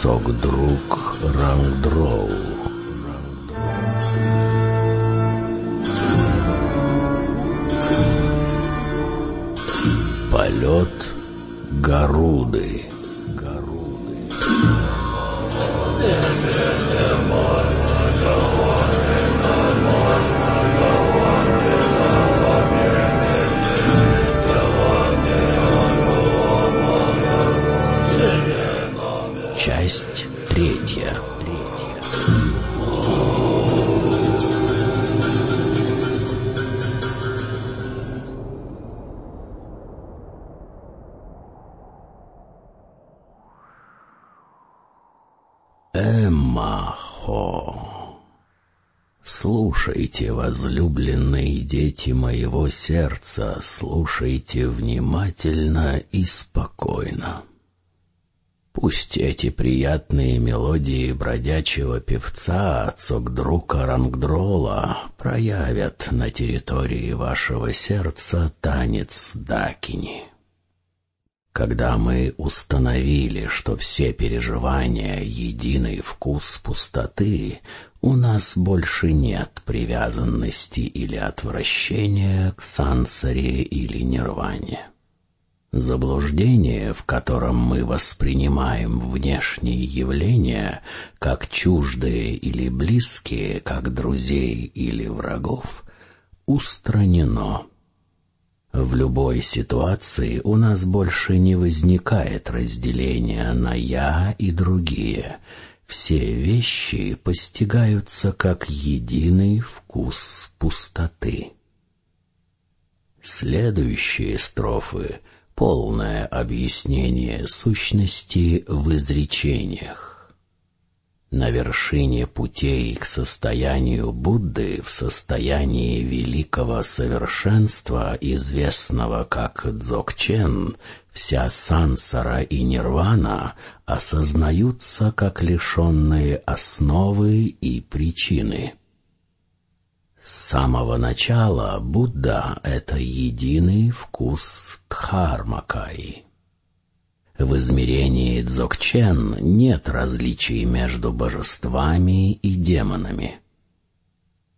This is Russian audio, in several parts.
Шапкар Цогдрук Рангдроу. Полет Гаруды. Слушайте, возлюбленные дети моего сердца, слушайте внимательно и спокойно. Пусть эти приятные мелодии бродячего певца Цокдрука Рангдрола проявят на территории вашего сердца танец Дакини. Когда мы установили, что все переживания — единый вкус пустоты, у нас больше нет привязанности или отвращения к сансаре или нирване. Заблуждение, в котором мы воспринимаем внешние явления как чуждые или близкие, как друзей или врагов, устранено. В любой ситуации у нас больше не возникает разделения на «я» и другие. Все вещи постигаются как единый вкус пустоты. Следующие строфы — полное объяснение сущности в изречениях. На вершине путей к состоянию Будды, в состоянии великого совершенства, известного как Дзогчен, вся сансара и нирвана осознаются как лишенные основы и причины. С самого начала Будда — это единый вкус Дхармакаи. В измерении Дзогчен нет различий между божествами и демонами.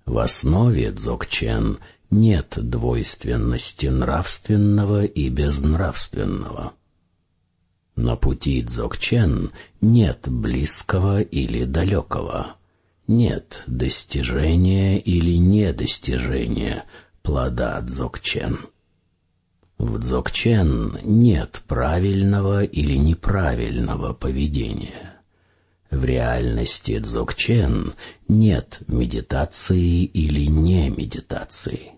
В основе Дзогчен нет двойственности нравственного и безнравственного. На пути Дзогчен нет близкого или далекого, нет достижения или недостижения плода Дзогчен. В дзогчен нет правильного или неправильного поведения. В реальности дзогчен нет медитации или не медитации.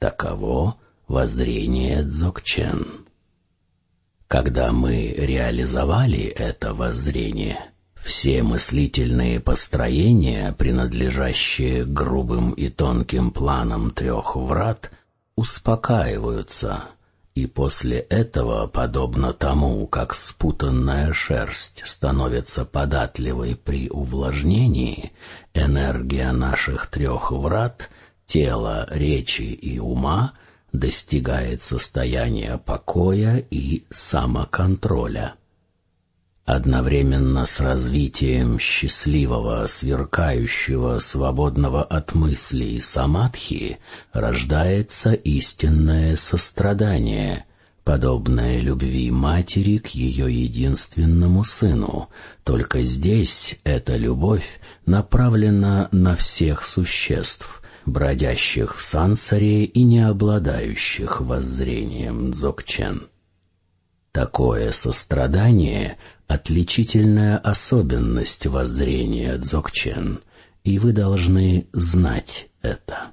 Таково воззрение дзогчен. Когда мы реализовали это воззрение, все мыслительные построения, принадлежащие грубым и тонким планам трех врат — успокаиваются, и после этого, подобно тому, как спутанная шерсть становится податливой при увлажнении, энергия наших трех врат, тела, речи и ума достигает состояния покоя и самоконтроля. Одновременно с развитием счастливого, сверкающего, свободного от мыслей самадхи рождается истинное сострадание, подобное любви матери к ее единственному сыну. Только здесь эта любовь направлена на всех существ, бродящих в сансаре и не обладающих воззрением дзогчен. Такое сострадание — отличительная особенность воззрения Дзогчен, и вы должны знать это.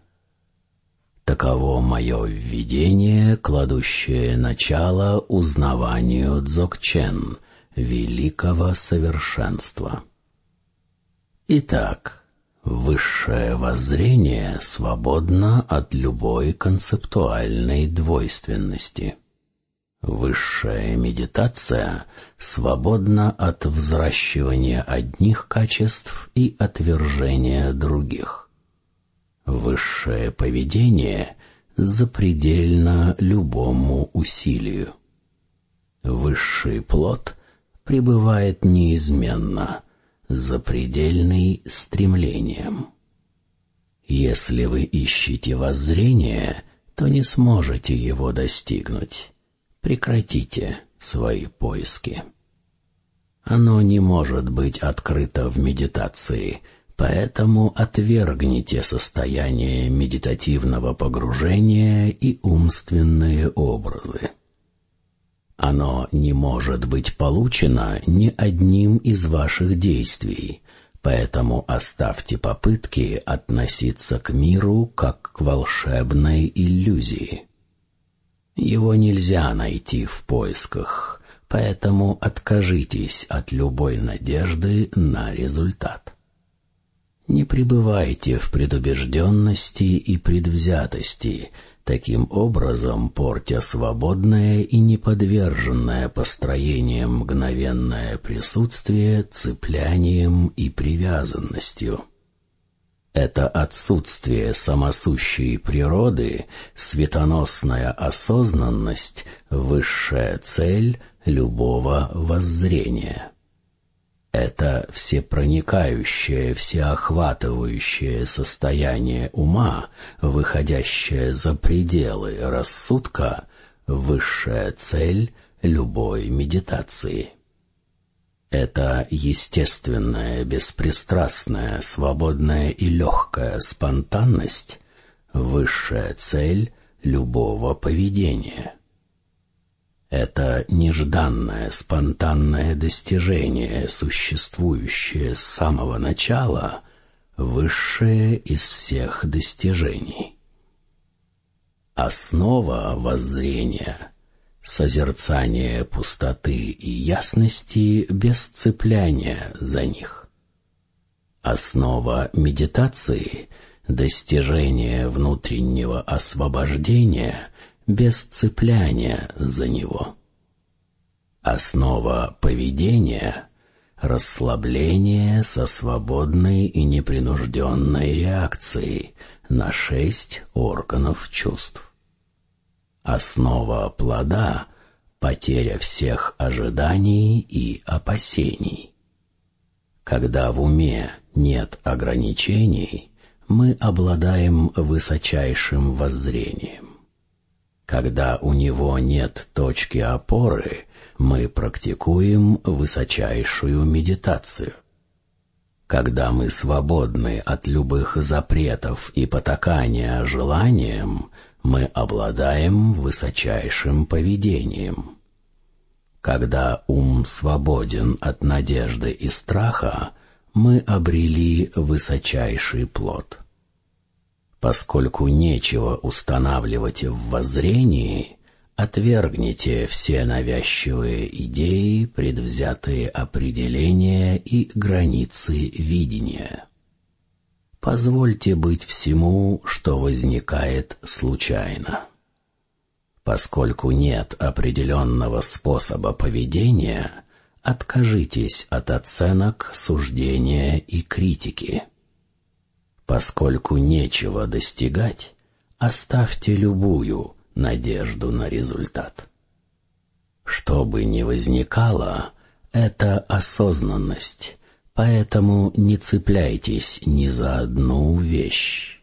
Таково мое введение, кладущее начало узнаванию Дзогчен, великого совершенства. Итак, высшее воззрение свободно от любой концептуальной двойственности. Высшая медитация свободна от взращивания одних качеств и отвержения других. Высшее поведение запредельно любому усилию. Высший плод пребывает неизменно, запредельный стремлением. Если вы ищете воззрение, то не сможете его достигнуть. Прекратите свои поиски. Оно не может быть открыто в медитации, поэтому отвергните состояние медитативного погружения и умственные образы. Оно не может быть получено ни одним из ваших действий, поэтому оставьте попытки относиться к миру как к волшебной иллюзии. Его нельзя найти в поисках, поэтому откажитесь от любой надежды на результат. Не пребывайте в предубежденности и предвзятости, таким образом портя свободное и неподверженное построением мгновенное присутствие цеплянием и привязанностью. Это отсутствие самосущей природы, светоносная осознанность — высшая цель любого воззрения. Это всепроникающее, всеохватывающее состояние ума, выходящее за пределы рассудка, высшая цель любой медитации. Это естественная, беспристрастная, свободная и легкая спонтанность — высшая цель любого поведения. Это нежданное, спонтанное достижение, существующее с самого начала, высшее из всех достижений. Основа воззрения — созерцание пустоты и ясности без цепляния за них. Основа медитации — достижение внутреннего освобождения — без цепляния за него. Основа поведения — расслабление со свободной и непринужденной реакцией на шесть органов чувств. Основа плода — потеря всех ожиданий и опасений. Когда в уме нет ограничений, мы обладаем высочайшим воззрением. Когда у него нет точки опоры, мы практикуем высочайшую медитацию. Когда мы свободны от любых запретов и потакания желаниям, мы обладаем высочайшим поведением. Когда ум свободен от надежды и страха, мы обрели высочайший плод. Поскольку нечего устанавливать в воззрении, отвергните все навязчивые идеи, предвзятые определения и границы видения. Позвольте быть всему, что возникает случайно. Поскольку нет определенного способа поведения, откажитесь от оценок, суждения и критики. Поскольку нечего достигать, оставьте любую надежду на результат. Что бы ни возникало, это осознанность, поэтому не цепляйтесь ни за одну вещь.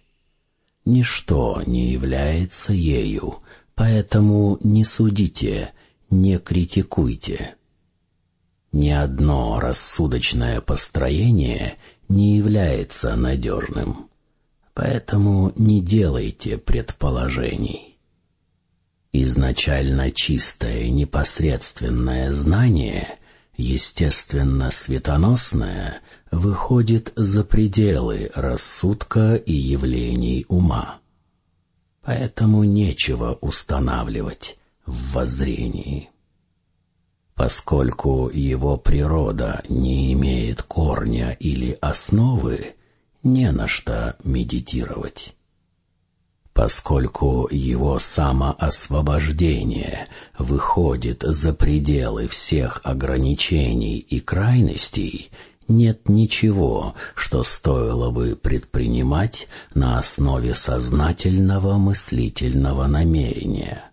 Ничто не является ею, поэтому не судите, не критикуйте. Ни одно рассудочное построение не является надежным, поэтому не делайте предположений. Изначально чистое непосредственное знание, естественно светоносное, выходит за пределы рассудка и явлений ума. Поэтому нечего устанавливать в воззрении. Поскольку его природа не имеет корня или основы, не на что медитировать. Поскольку его самоосвобождение выходит за пределы всех ограничений и крайностей, нет ничего, что стоило бы предпринимать на основе сознательного мыслительного намерения.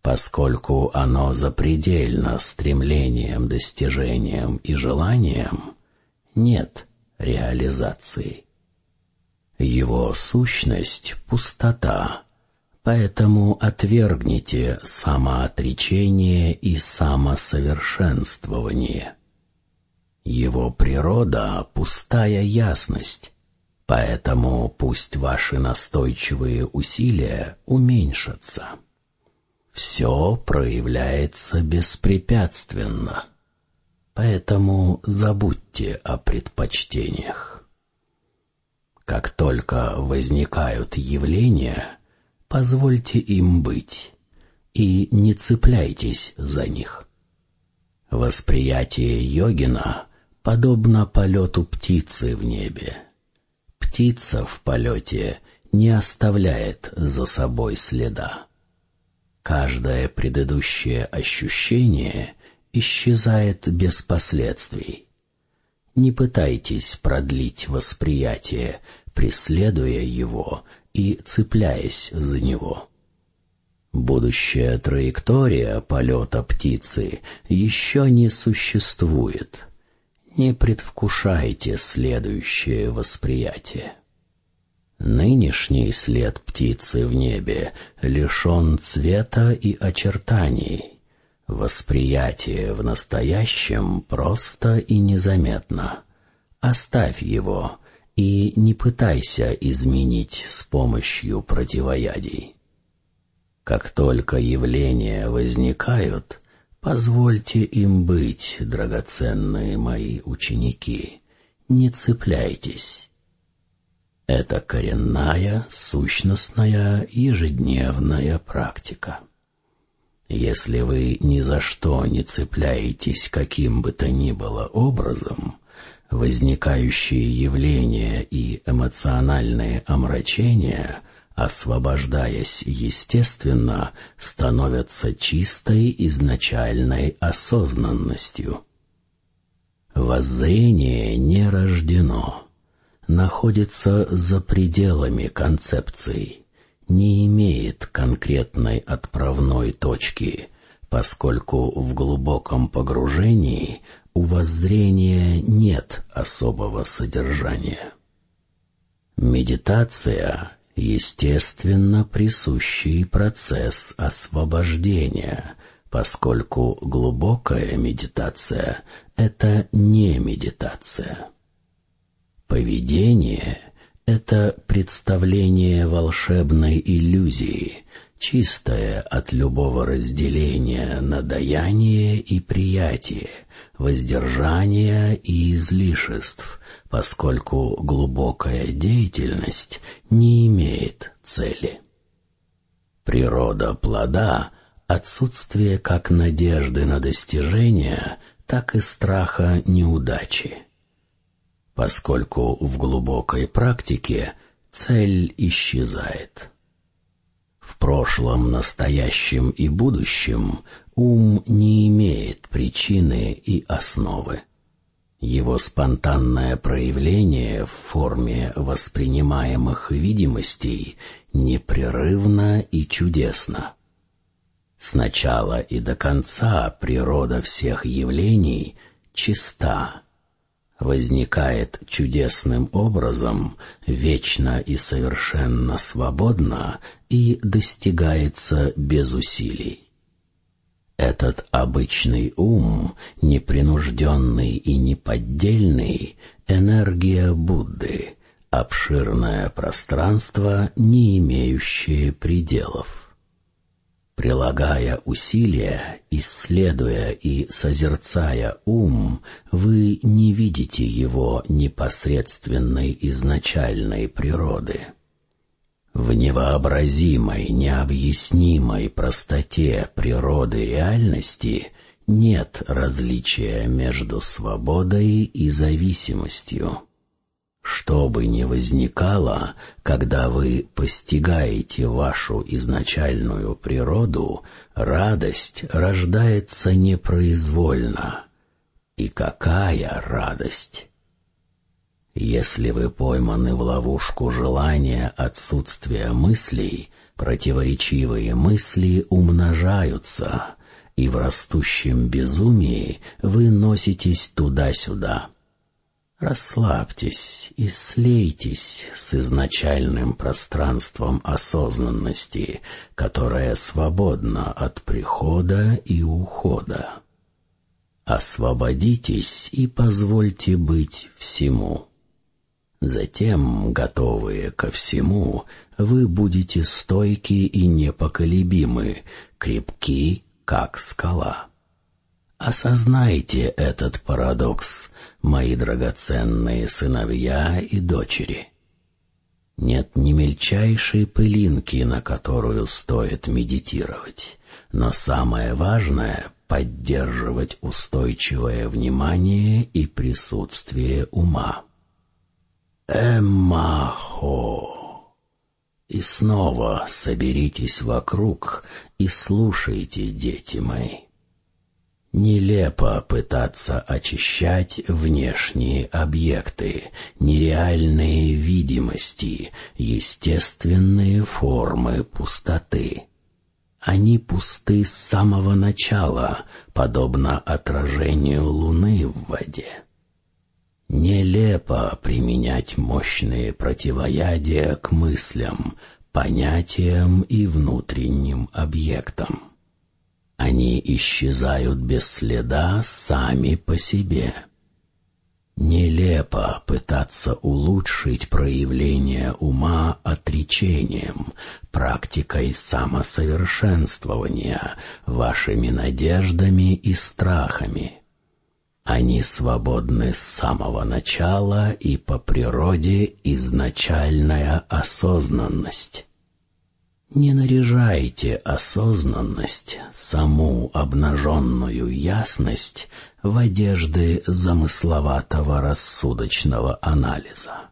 поскольку оно запредельно стремлением, достижением и желанием, нет реализации. Его сущность — пустота, поэтому отвергните самоотречение и самосовершенствование. Его природа — пустая ясность, поэтому пусть ваши настойчивые усилия уменьшатся. Все проявляется беспрепятственно, поэтому забудьте о предпочтениях. Как только возникают явления, позвольте им быть и не цепляйтесь за них. Восприятие йогина подобно полету птицы в небе. Птица в полете не оставляет за собой следа. Каждое предыдущее ощущение исчезает без последствий. Не пытайтесь продлить восприятие, преследуя его и цепляясь за него. Будущая траектория полета птицы еще не существует. Не предвкушайте следующее восприятие. Нынешний след птицы в небе лишен цвета и очертаний. Восприятие в настоящем просто и незаметно. Оставь его и не пытайся изменить с помощью противоядий. Как только явления возникают, позвольте им быть, драгоценные мои ученики, не цепляйтесь. Это коренная, сущностная, ежедневная практика. Если вы ни за что не цепляетесь каким бы то ни было образом, возникающие явления и эмоциональные омрачения — освобождаясь естественно, становятся чистой изначальной осознанностью. Воззрение не рождено, находится за пределами концепций, не имеет конкретной отправной точки, поскольку в глубоком погружении у воззрения нет особого содержания. Медитация естественно присущий процесс освобождения, поскольку глубокая медитация — это не медитация. Поведение — это представление волшебной иллюзии, чистое от любого разделения на даяние и приятие, воздержание и излишеств, поскольку глубокая деятельность не имеет цели. Природа плода — отсутствие как надежды на достижение, так и страха неудачи. Поскольку в глубокой практике цель исчезает. В прошлом, настоящем и будущем ум не имеет причины и основы. Его спонтанное проявление в форме воспринимаемых видимостей непрерывно и чудесно. Сначала и до конца природа всех явлений чиста, возникает чудесным образом, вечно и совершенно свободно и достигается без усилий. Этот обычный ум, непринужденный и неподдельный, энергия Будды, обширное пространство, не имеющее пределов. Прилагая усилия, исследуя и созерцая ум, вы не видите его непосредственной изначальной природы. В невообразимой, необъяснимой простоте природы реальности нет различия между свободой и зависимостью. Что бы ни возникало, когда вы постигаете вашу изначальную природу, радость рождается непроизвольно. И какая радость! Если вы пойманы в ловушку желания отсутствия мыслей, противоречивые мысли умножаются, и в растущем безумии вы носитесь туда-сюда. Расслабьтесь и слейтесь с изначальным пространством осознанности, которое свободно от прихода и ухода. Освободитесь и позвольте быть всему. Затем, готовые ко всему, вы будете стойки и непоколебимы, крепки, как скала. Осознайте этот парадокс, мои драгоценные сыновья и дочери. Нет ни мельчайшей пылинки, на которую стоит медитировать, но самое важное — поддерживать устойчивое внимание и присутствие ума. Эммахо! И снова соберитесь вокруг и слушайте, дети мои. Нелепо пытаться очищать внешние объекты, нереальные видимости, естественные формы пустоты. Они пусты с самого начала, подобно отражению луны в воде. Нелепо применять мощные противоядия к мыслям, понятиям и внутренним объектам. Они исчезают без следа сами по себе. Нелепо пытаться улучшить проявление ума отречением, практикой самосовершенствования, вашими надеждами и страхами. Они свободны с самого начала и по природе изначальная осознанность. Не наряжайте осознанность, саму обнаженную ясность, в одежды замысловатого рассудочного анализа.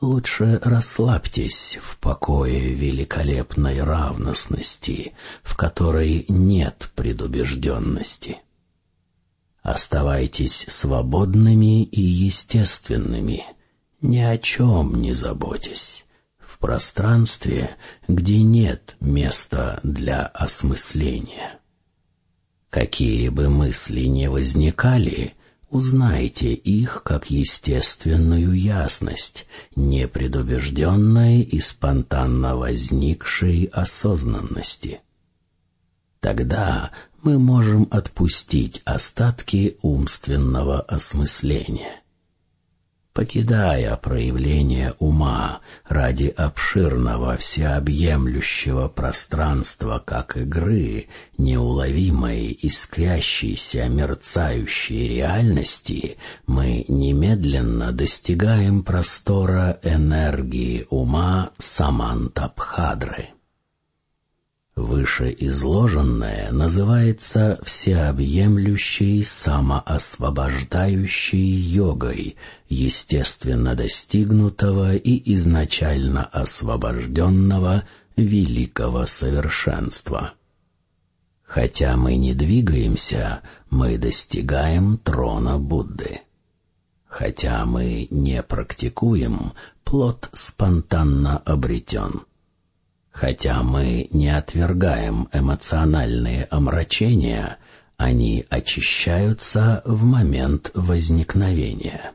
Лучше расслабьтесь в покое великолепной равностности, в которой нет предубежденности. Оставайтесь свободными и естественными, ни о чем не заботьтесь пространстве, где нет места для осмысления. Какие бы мысли ни возникали, узнайте их как естественную ясность, непредубежденной и спонтанно возникшей осознанности. Тогда мы можем отпустить остатки умственного осмысления покидая проявление ума ради обширного всеобъемлющего пространства как игры, неуловимой, искрящейся, мерцающей реальности, мы немедленно достигаем простора энергии ума Самантабхадры. Вышеизложенное называется всеобъемлющей самоосвобождающей йогой, естественно достигнутого и изначально освобожденного великого совершенства. Хотя мы не двигаемся, мы достигаем трона Будды. Хотя мы не практикуем, плод спонтанно обретен. Хотя мы не отвергаем эмоциональные омрачения, они очищаются в момент возникновения.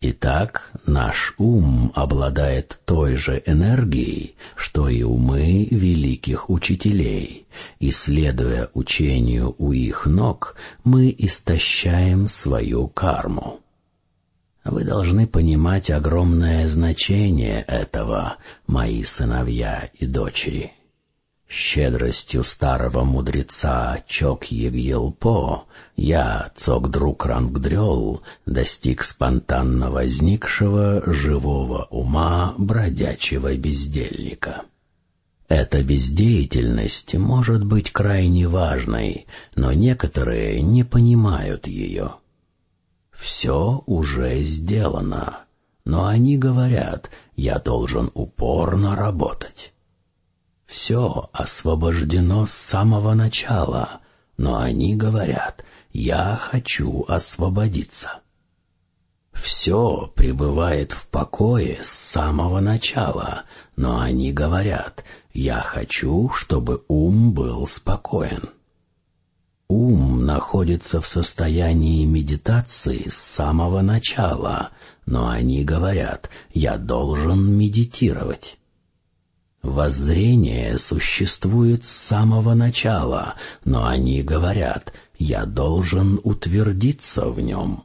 Итак, наш ум обладает той же энергией, что и умы великих учителей, и, следуя учению у их ног, мы истощаем свою карму. Вы должны понимать огромное значение этого, мои сыновья и дочери. Щедростью старого мудреца Чок Егьелпо я, Цок-друг Рангдрёл, достиг спонтанно возникшего живого ума бродячего бездельника. Эта бездеятельность может быть крайне важной, но некоторые не понимают ее. Все уже сделано, но они говорят, я должен упорно работать. Все освобождено с самого начала, но они говорят, я хочу освободиться. все пребывает в покое с самого начала, но они говорят «я хочу, чтобы ум был спокоен». Ум находится в состоянии медитации с самого начала, но они говорят «я должен медитировать». Воззрение существует с самого начала, но они говорят «я должен утвердиться в нем».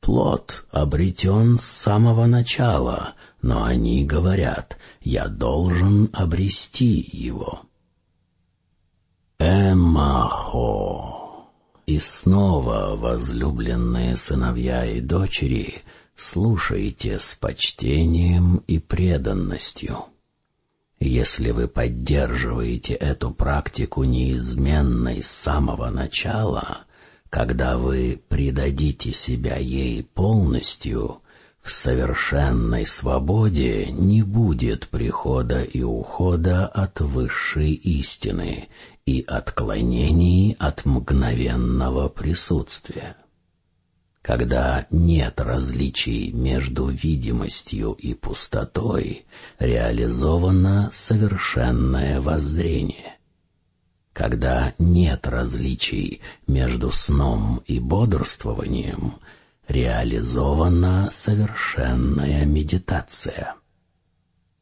Плод обретен с самого начала, но они говорят «я должен обрести его». Эмахо. И снова, возлюбленные сыновья и дочери, слушайте с почтением и преданностью. Если вы поддерживаете эту практику неизменной с самого начала, когда вы предадите себя ей полностью, в совершенной свободе не будет прихода и ухода от высшей истины и отклонений от мгновенного присутствия. Когда нет различий между видимостью и пустотой, реализовано совершенное воззрение. Когда нет различий между сном и бодрствованием, реализована совершенная медитация.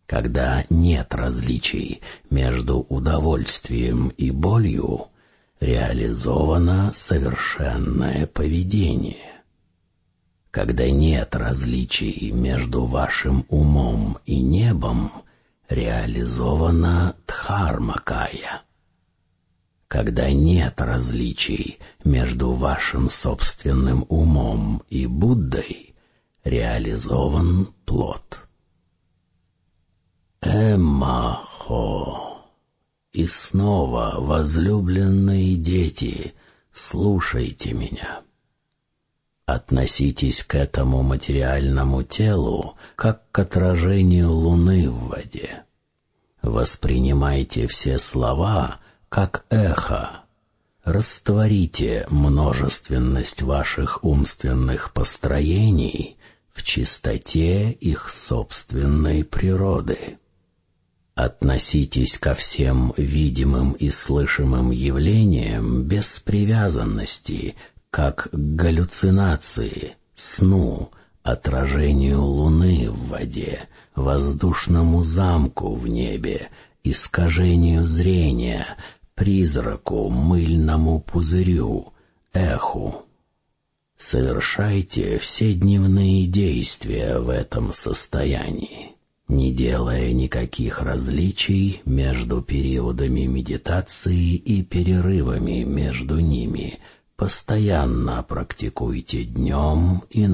Когда нет различий между удовольствием и болью, реализовано совершенное поведение. Когда нет различий между вашим умом и небом, реализована дхармакая когда нет различий между вашим собственным умом и Буддой, реализован плод. Эмахо. И снова, возлюбленные дети, слушайте меня. Относитесь к этому материальному телу, как к отражению луны в воде. Воспринимайте все слова, как эхо. Растворите множественность ваших умственных построений в чистоте их собственной природы. Относитесь ко всем видимым и слышимым явлениям без привязанности, как к галлюцинации, сну, отражению луны в воде, воздушному замку в небе, искажению зрения, призраку, мыльному пузырю, эху. Совершайте все дневные действия в этом состоянии, не делая никаких различий между периодами медитации и перерывами между ними. Постоянно практикуйте днем и